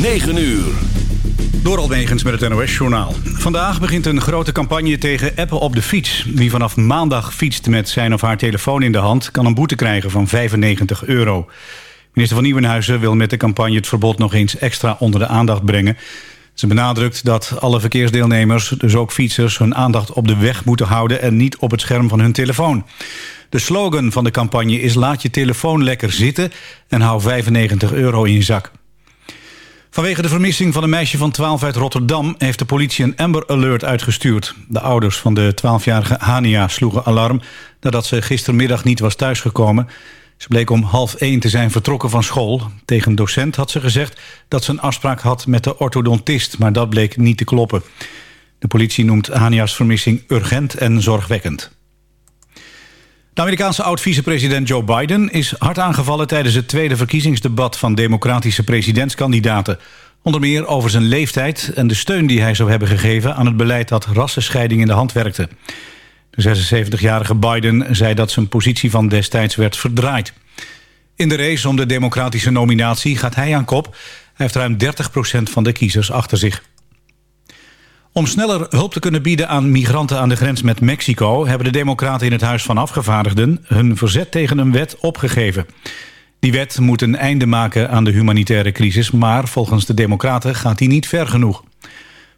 9 uur. Door Almegens met het NOS-journaal. Vandaag begint een grote campagne tegen appen op de fiets. Wie vanaf maandag fietst met zijn of haar telefoon in de hand... kan een boete krijgen van 95 euro. Minister van Nieuwenhuizen wil met de campagne het verbod nog eens extra onder de aandacht brengen. Ze benadrukt dat alle verkeersdeelnemers, dus ook fietsers... hun aandacht op de weg moeten houden en niet op het scherm van hun telefoon. De slogan van de campagne is laat je telefoon lekker zitten... en hou 95 euro in je zak. Vanwege de vermissing van een meisje van 12 uit Rotterdam... heeft de politie een Amber Alert uitgestuurd. De ouders van de 12-jarige Hania sloegen alarm... nadat ze gistermiddag niet was thuisgekomen. Ze bleek om half één te zijn vertrokken van school. Tegen een docent had ze gezegd dat ze een afspraak had met de orthodontist... maar dat bleek niet te kloppen. De politie noemt Hania's vermissing urgent en zorgwekkend. De Amerikaanse oud-vicepresident Joe Biden is hard aangevallen... tijdens het tweede verkiezingsdebat van democratische presidentskandidaten. Onder meer over zijn leeftijd en de steun die hij zou hebben gegeven... aan het beleid dat rassenscheiding in de hand werkte. De 76-jarige Biden zei dat zijn positie van destijds werd verdraaid. In de race om de democratische nominatie gaat hij aan kop. Hij heeft ruim 30% van de kiezers achter zich. Om sneller hulp te kunnen bieden aan migranten aan de grens met Mexico... hebben de democraten in het Huis van Afgevaardigden... hun verzet tegen een wet opgegeven. Die wet moet een einde maken aan de humanitaire crisis... maar volgens de democraten gaat die niet ver genoeg.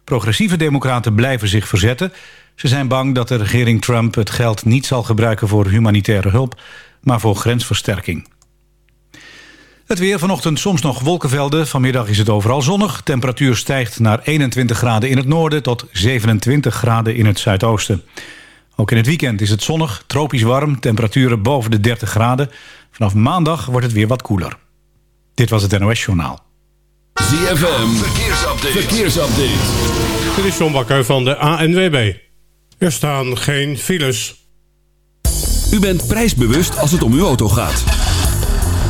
Progressieve democraten blijven zich verzetten. Ze zijn bang dat de regering Trump het geld niet zal gebruiken... voor humanitaire hulp, maar voor grensversterking. Het weer vanochtend soms nog wolkenvelden. Vanmiddag is het overal zonnig. Temperatuur stijgt naar 21 graden in het noorden... tot 27 graden in het zuidoosten. Ook in het weekend is het zonnig, tropisch warm. Temperaturen boven de 30 graden. Vanaf maandag wordt het weer wat koeler. Dit was het NOS Journaal. ZFM, verkeersupdate. verkeersupdate. Dit is John Bakker van de ANWB. Er staan geen files. U bent prijsbewust als het om uw auto gaat.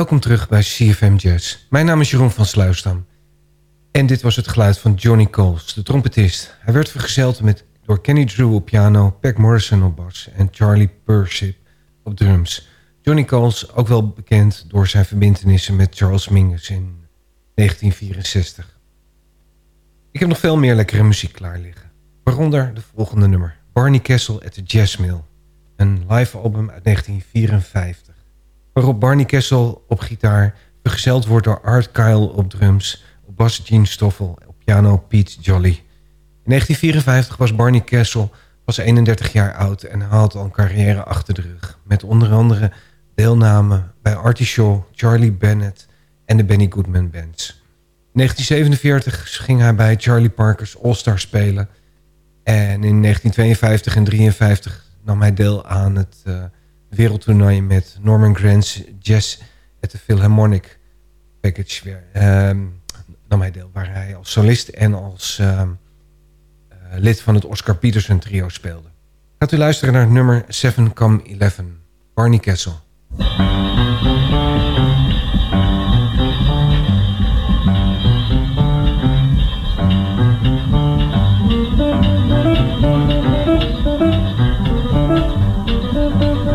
Welkom terug bij CFM Jazz. Mijn naam is Jeroen van Sluisdam. En dit was het geluid van Johnny Coles, de trompetist. Hij werd vergezeld met, door Kenny Drew op piano, Peck Morrison op bas en Charlie Persip op drums. Johnny Coles, ook wel bekend door zijn verbindenissen met Charles Mingus in 1964. Ik heb nog veel meer lekkere muziek klaar liggen. Waaronder de volgende nummer. Barney Kessel at the Jazz Mill. Een live album uit 1954. Waarop Barney Kessel op gitaar vergezeld wordt door Art Kyle op drums... op bas Gene Stoffel, op piano Pete Jolly. In 1954 was Barney Kessel pas 31 jaar oud... en had al een carrière achter de rug. Met onder andere deelname bij Artie Shaw, Charlie Bennett en de Benny Goodman Bands. In 1947 ging hij bij Charlie Parker's All-Star spelen... En in 1952 en 1953 nam hij deel aan het uh, wereldtoernooi met Norman Grant's Jazz at the Philharmonic Package. Weer, uh, nam hij deel waar hij als solist en als uh, lid van het Oscar Peterson trio speelde. Gaat u luisteren naar nummer 7 Come 11, Barney Kessel.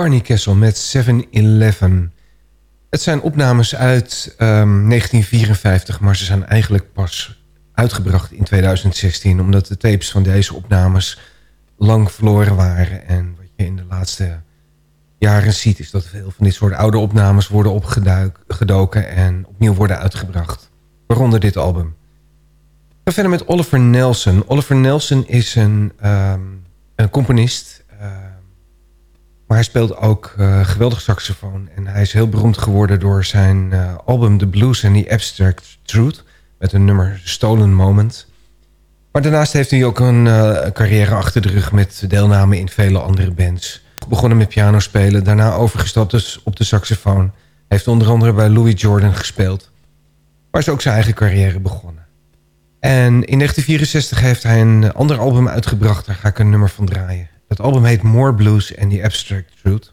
Barney Kessel met 7-Eleven. Het zijn opnames uit 1954, ehm, maar ze zijn eigenlijk pas uitgebracht in 2016... omdat de tapes van deze opnames lang verloren waren. En wat je in de laatste jaren ziet... is dat veel van dit soort oude opnames worden opgedoken... en opnieuw worden uitgebracht. Waaronder dit album. We verder met Oliver Nelson. Oliver Nelson is een, um, een componist maar hij speelt ook uh, geweldig saxofoon. En hij is heel beroemd geworden door zijn uh, album The Blues and the Abstract Truth. Met een nummer Stolen Moment. Maar daarnaast heeft hij ook een uh, carrière achter de rug met deelname in vele andere bands. Begonnen met piano spelen, daarna overgestapt dus op de saxofoon. Hij heeft onder andere bij Louis Jordan gespeeld. Maar is ook zijn eigen carrière begonnen. En in 1964 heeft hij een ander album uitgebracht. Daar ga ik een nummer van draaien. Het album heet More Blues and the Abstract Truth.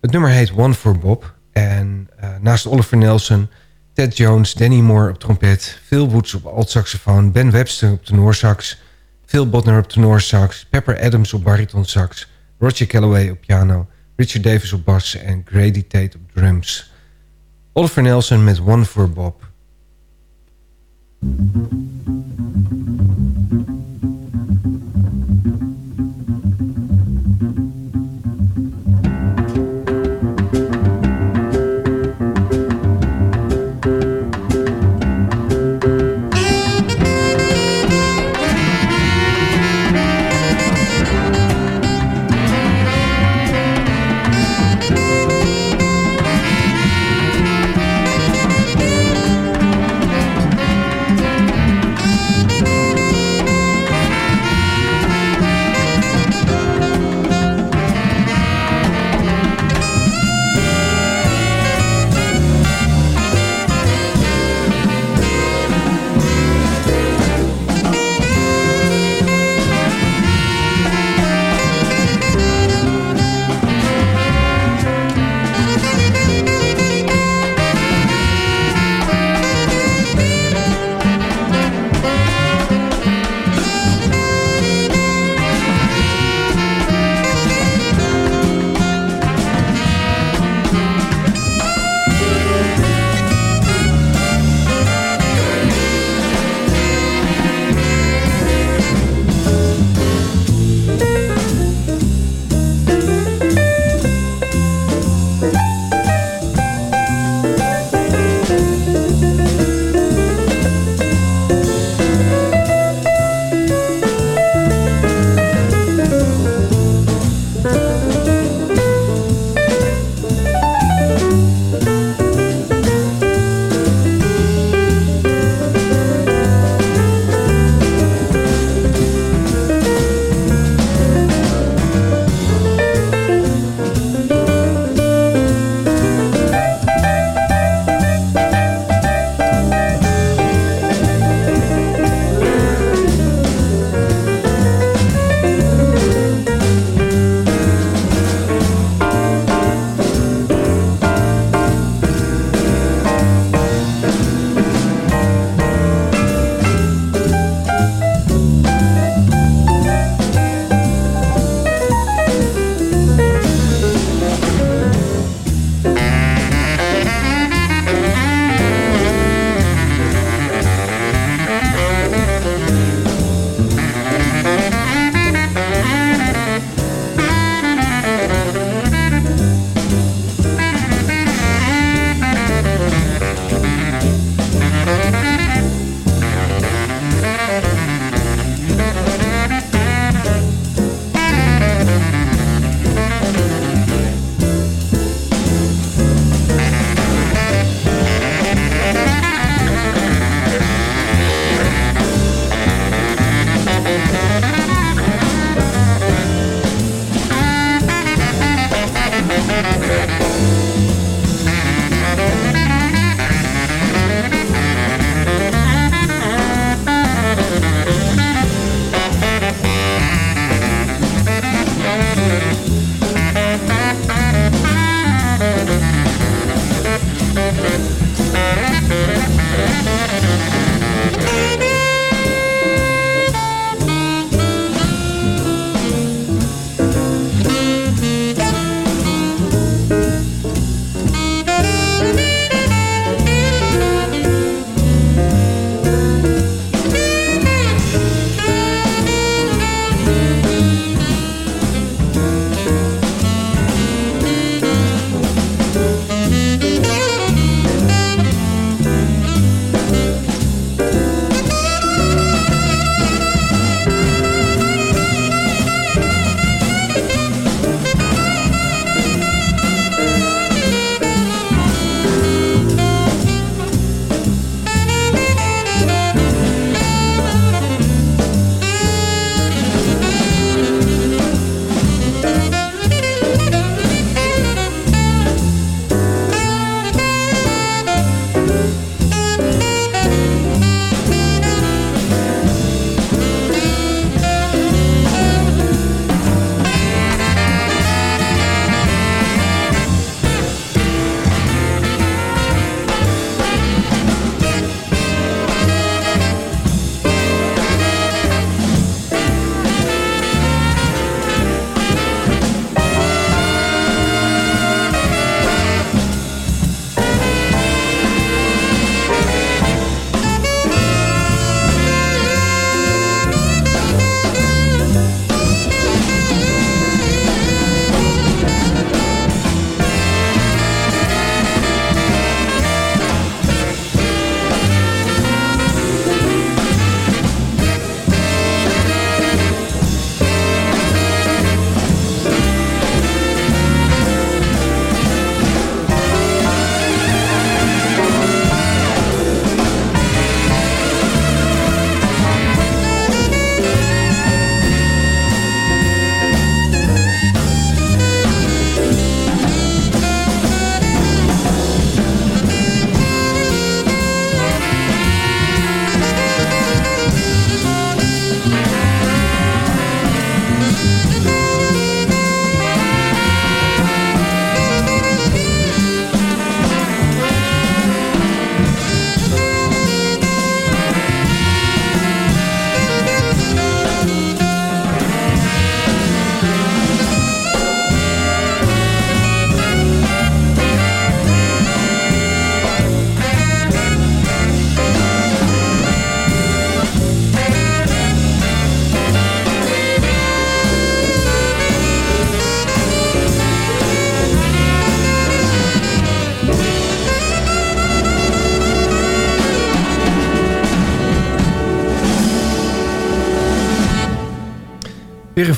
Het nummer heet One for Bob. En uh, naast Oliver Nelson, Ted Jones, Danny Moore op trompet... Phil Woods op alt-saxofoon, Ben Webster op tenorsax... Phil Botner op tenorsax, Pepper Adams op baritonsax... Roger Calloway op piano, Richard Davis op bas... en Grady Tate op drums. Oliver Nelson met One for Bob.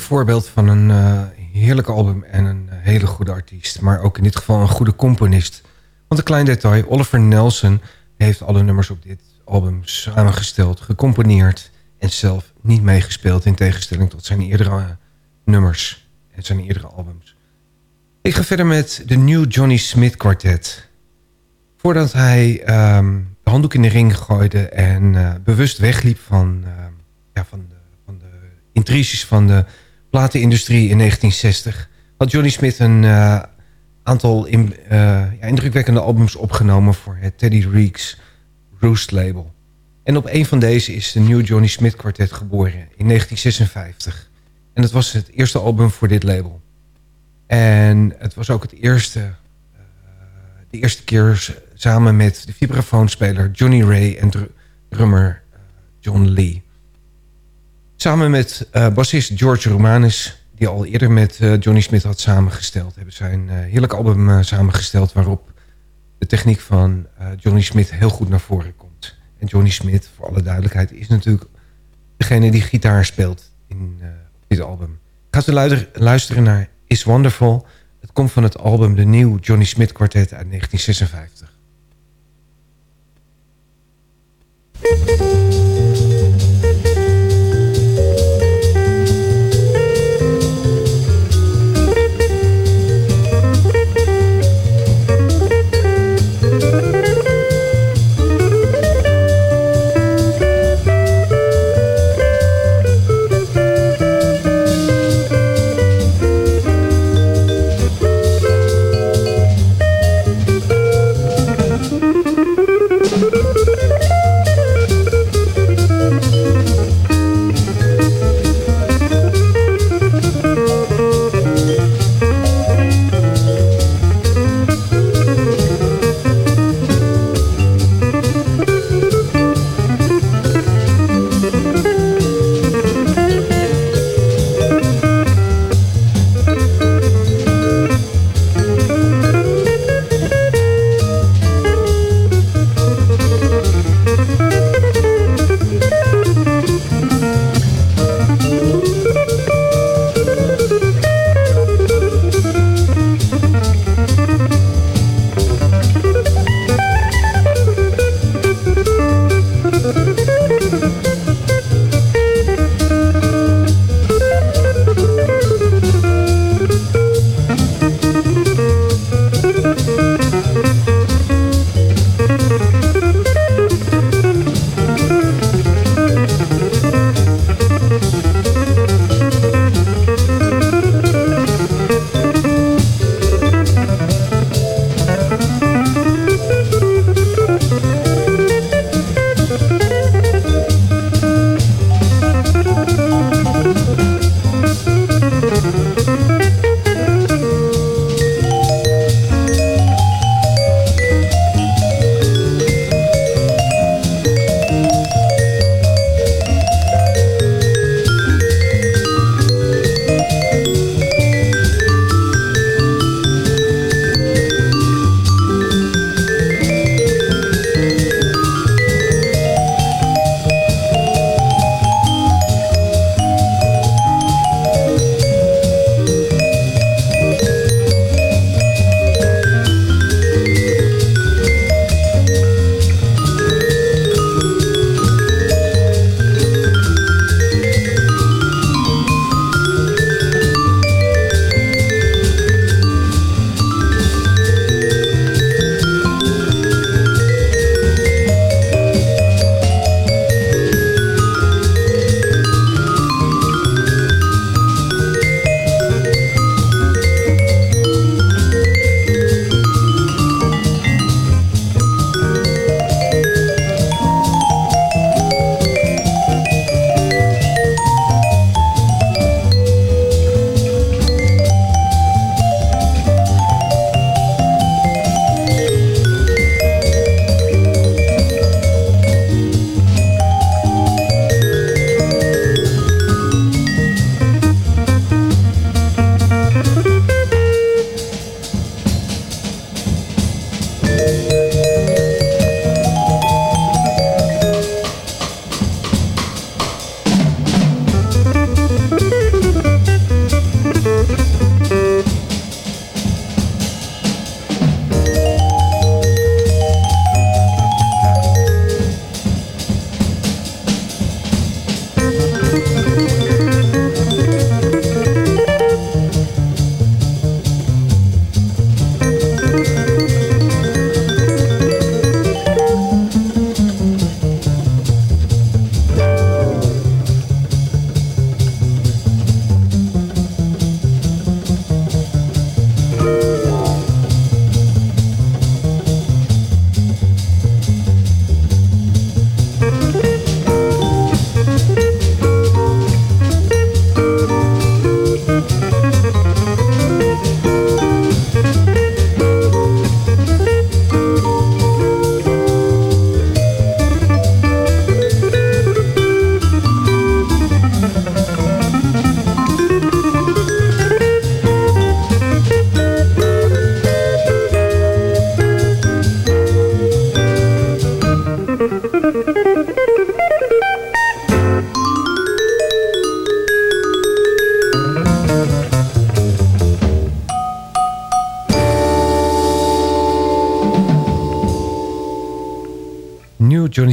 Voorbeeld van een uh, heerlijk album en een hele goede artiest. Maar ook in dit geval een goede componist. Want een klein detail, Oliver Nelson heeft alle nummers op dit album samengesteld, gecomponeerd en zelf niet meegespeeld in tegenstelling tot zijn eerdere nummers en zijn eerdere albums. Ik ga verder met de New Johnny Smith Quartet. Voordat hij um, de handdoek in de ring gooide en bewust wegliep van, ja, van, de, van de van de platenindustrie in 1960... had Johnny Smith een uh, aantal in, ja, indrukwekkende albums opgenomen voor het Teddy Reeks Roost label. En op een van deze is de New Johnny Smith Quartet geboren in 1956. En het was het eerste album voor dit label. En het was ook het eerste, uh, de eerste keer samen met de vibrafoonspeler Johnny Ray en drummer John Lee. Samen met uh, bassist George Romanis, die al eerder met Johnny Smith had samengesteld... hebben zij een heerlijk album samengesteld waarop de techniek van Johnny Smith heel goed naar voren komt. En Johnny Smith, voor alle duidelijkheid, is natuurlijk degene die gitaar speelt in dit album. Gaat u luisteren naar Is Wonderful. Het komt van het album The New Johnny Smith Quartet uit 1956.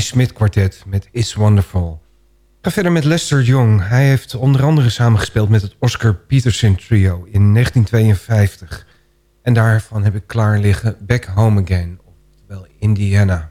Smith Quartet met It's Wonderful. ga verder met Lester Young. Hij heeft onder andere samengespeeld met het Oscar Peterson Trio in 1952. En daarvan heb ik klaar liggen Back Home Again, oftewel Indiana.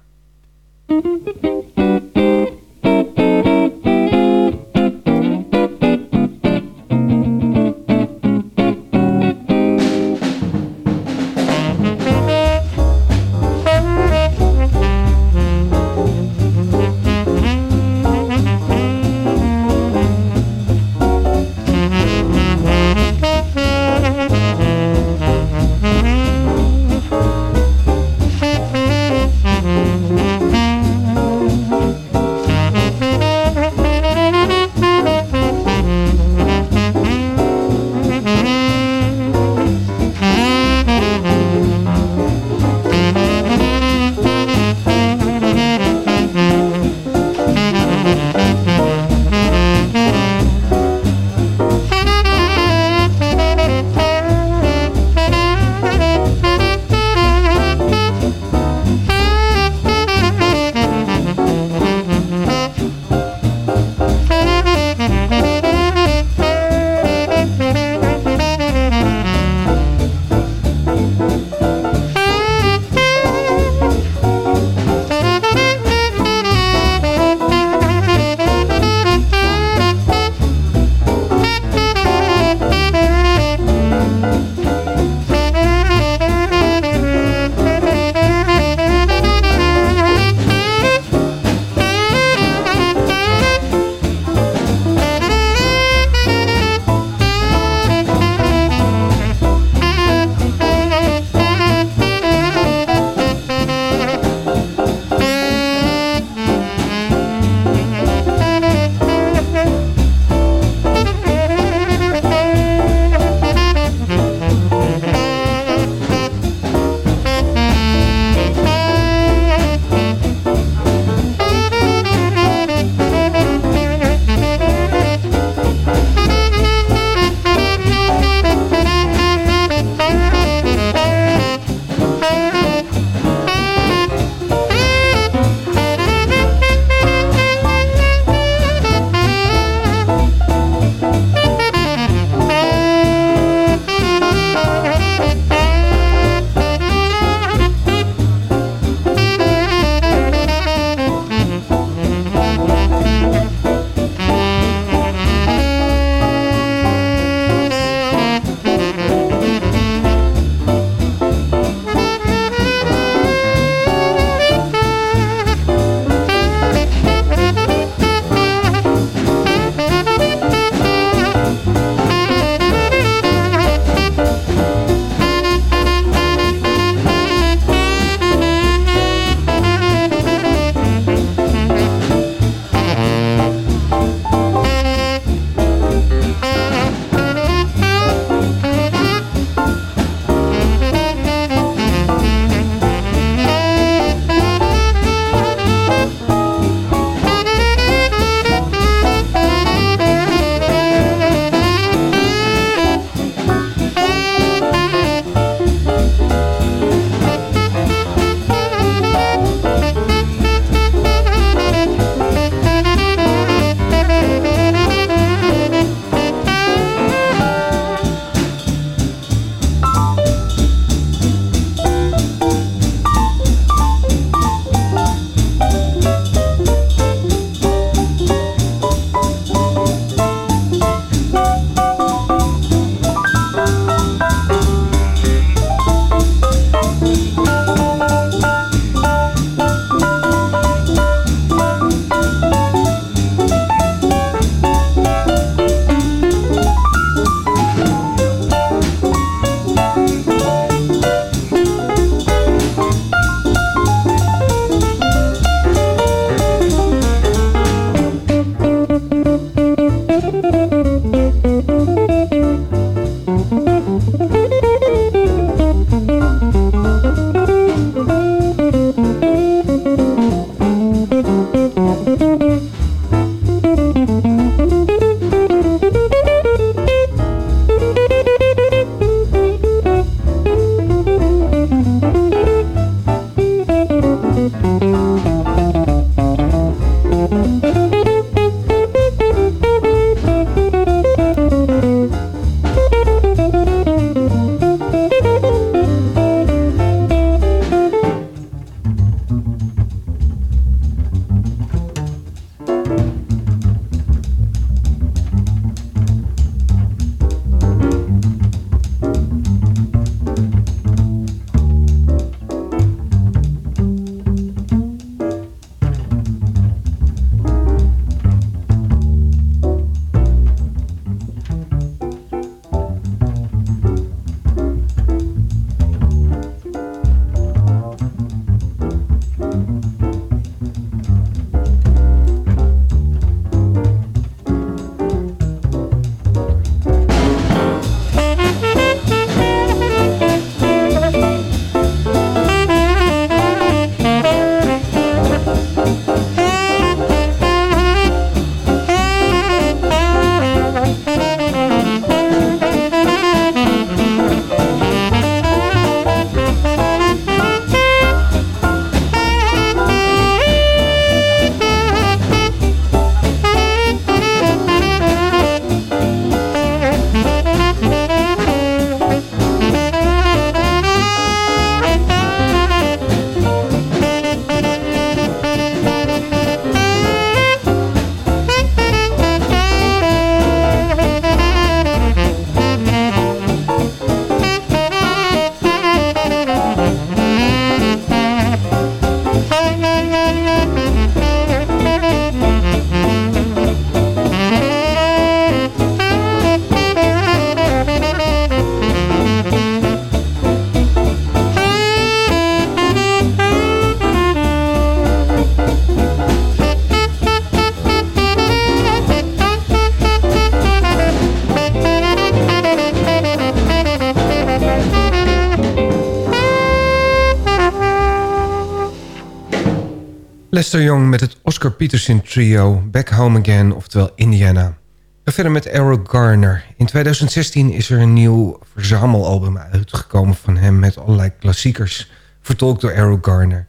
Young met het Oscar Peterson trio Back Home Again, oftewel Indiana. We verder met Errol Garner. In 2016 is er een nieuw verzamelalbum uitgekomen van hem... met allerlei klassiekers, vertolkt door Errol Garner.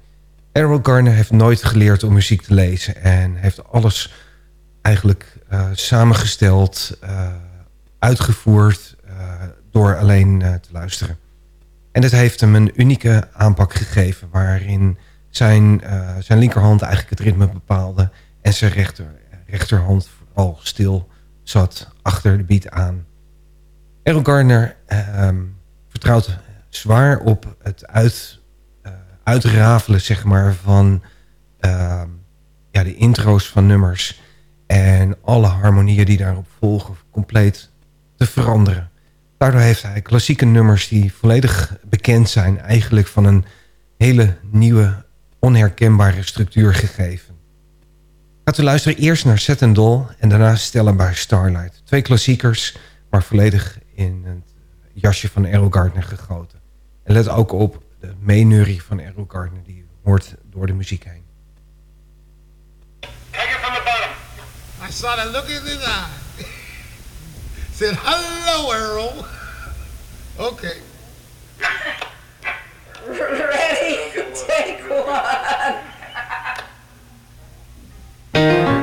Errol Garner heeft nooit geleerd om muziek te lezen... en heeft alles eigenlijk uh, samengesteld, uh, uitgevoerd... Uh, door alleen te luisteren. En het heeft hem een unieke aanpak gegeven... waarin zijn, zijn linkerhand eigenlijk het ritme bepaalde... en zijn rechter, rechterhand vooral stil zat achter de beat aan. Errol Gardner uh, vertrouwt zwaar op het uit, uh, uitrafelen zeg maar, van uh, ja, de intro's van nummers... en alle harmonieën die daarop volgen compleet te veranderen. Daardoor heeft hij klassieke nummers die volledig bekend zijn... eigenlijk van een hele nieuwe, onherkenbare structuur gegeven. Gaat u luisteren eerst naar Set and Doll en daarna Stella by Starlight. Twee klassiekers, maar volledig in het jasje van Errol Gardner gegoten. En let ook op de meeneurie van Errol Gardner die hoort door de muziek heen. Take it from the bottom. I saw look in his eye. Said, hello, Errol. Okay. Ready? Take one.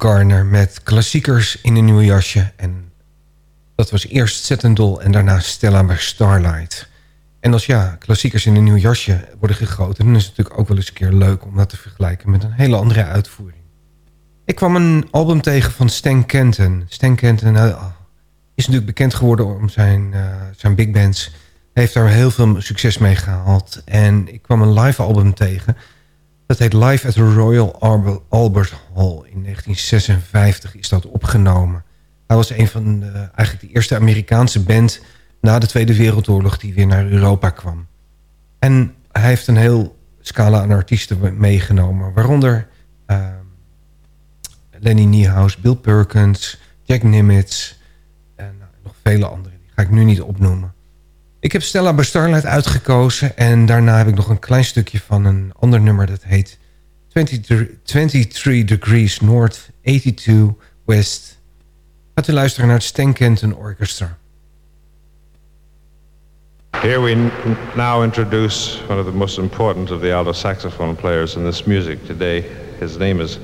Garner met klassiekers in een nieuw jasje. En dat was eerst Zettendol en daarna Stella bij Starlight. En als ja, klassiekers in een nieuw jasje worden gegoten... dan is het natuurlijk ook wel eens een keer leuk om dat te vergelijken... met een hele andere uitvoering. Ik kwam een album tegen van Stan Kenton. Stan Kenton uh, is natuurlijk bekend geworden om zijn, uh, zijn big bands. Heeft daar heel veel succes mee gehaald. En ik kwam een live album tegen... Dat heet Live at the Royal Albert Hall. In 1956 is dat opgenomen. Hij was een van de, eigenlijk de eerste Amerikaanse band... na de Tweede Wereldoorlog die weer naar Europa kwam. En hij heeft een heel scala aan artiesten meegenomen. Waaronder uh, Lenny Niehaus, Bill Perkins, Jack Nimitz... en nou, nog vele anderen. Die ga ik nu niet opnoemen. Ik heb Stella bij Starlight uitgekozen. En daarna heb ik nog een klein stukje van een ander nummer. Dat heet 23, 23 Degrees North, 82 West. Gaat u luisteren naar het Stan Kenton Orchestra. Here we now introduce one of the most important of the alto saxophone players in this music today. His name is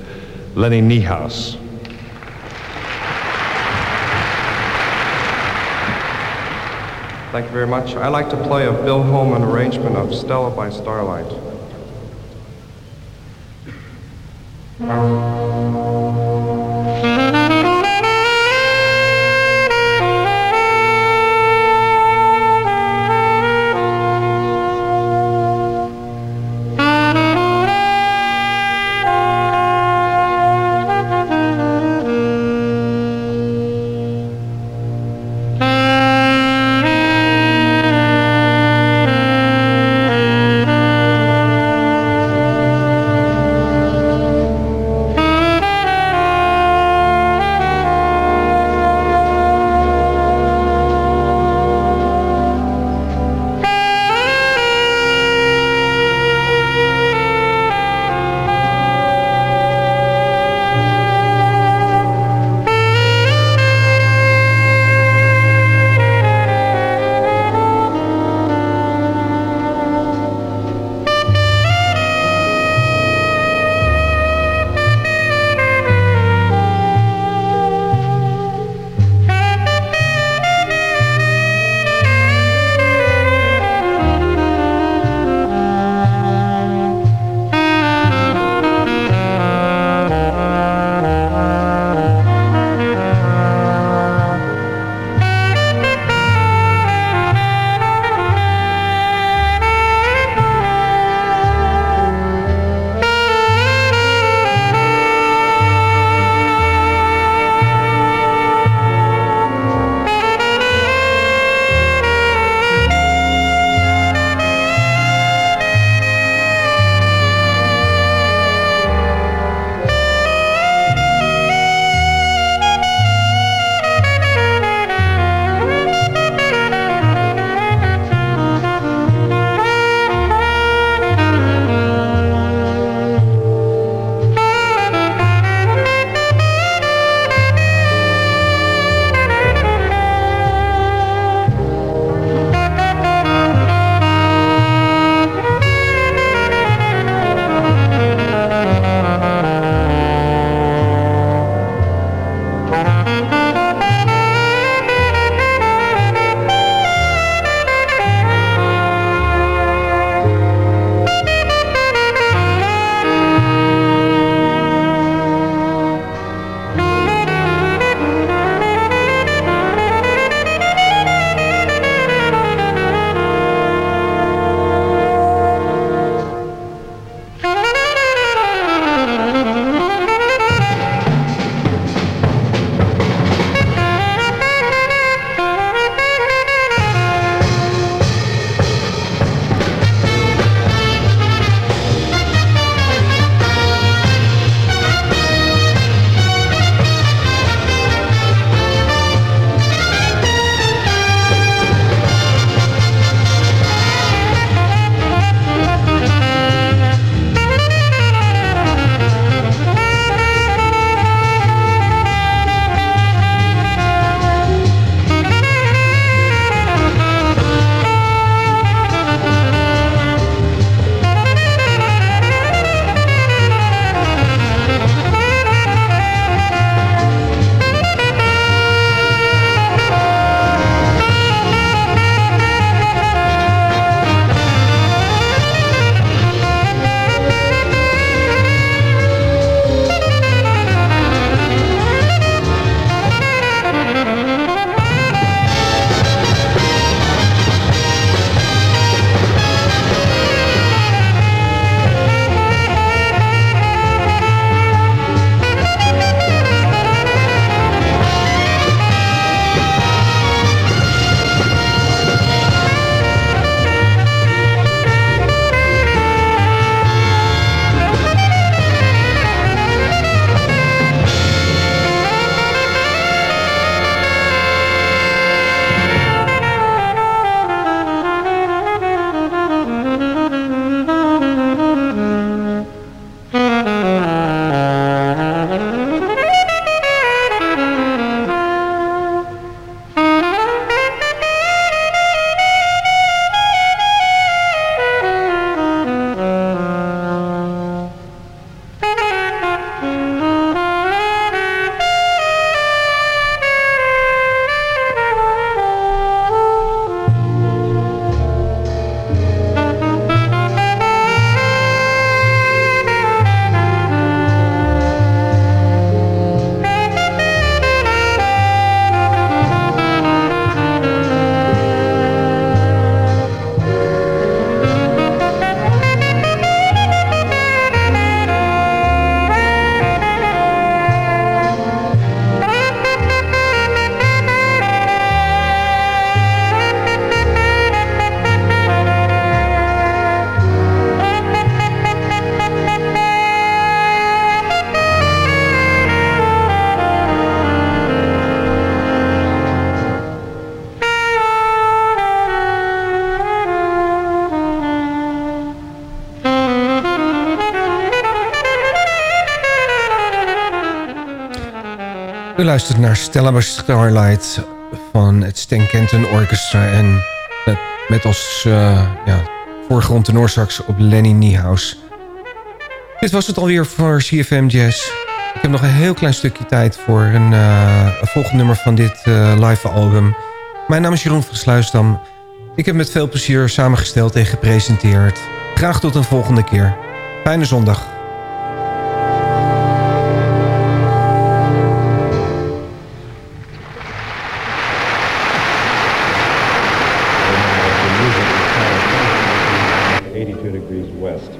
Lenny Niehaus. Thank you very much. I like to play a Bill Holman arrangement of Stella by Starlight. Luistert naar Stella Starlight van het Stan Kenton Orchestra. En met als uh, ja, voorgrond op Lenny Niehaus. Dit was het alweer voor CFM Jazz. Ik heb nog een heel klein stukje tijd voor een, uh, volgend nummer van dit uh, live album. Mijn naam is Jeroen van Sluisdam. Ik heb met veel plezier samengesteld en gepresenteerd. Graag tot een volgende keer. Fijne zondag. northeast west.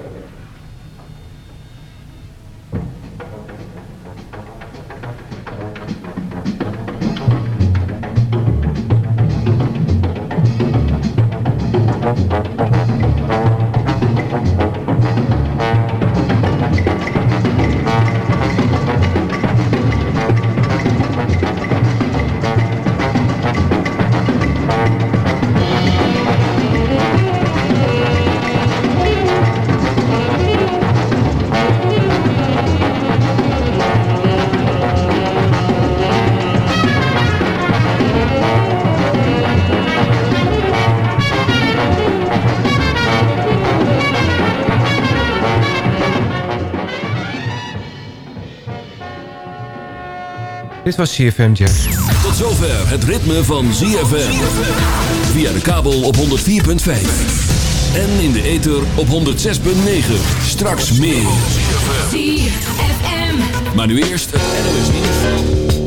Dit was CFM Jazz. Tot zover het ritme van ZFM. Via de kabel op 104.5. En in de ether op 106.9. Straks meer. ZFM. Maar nu eerst het NOS nieuws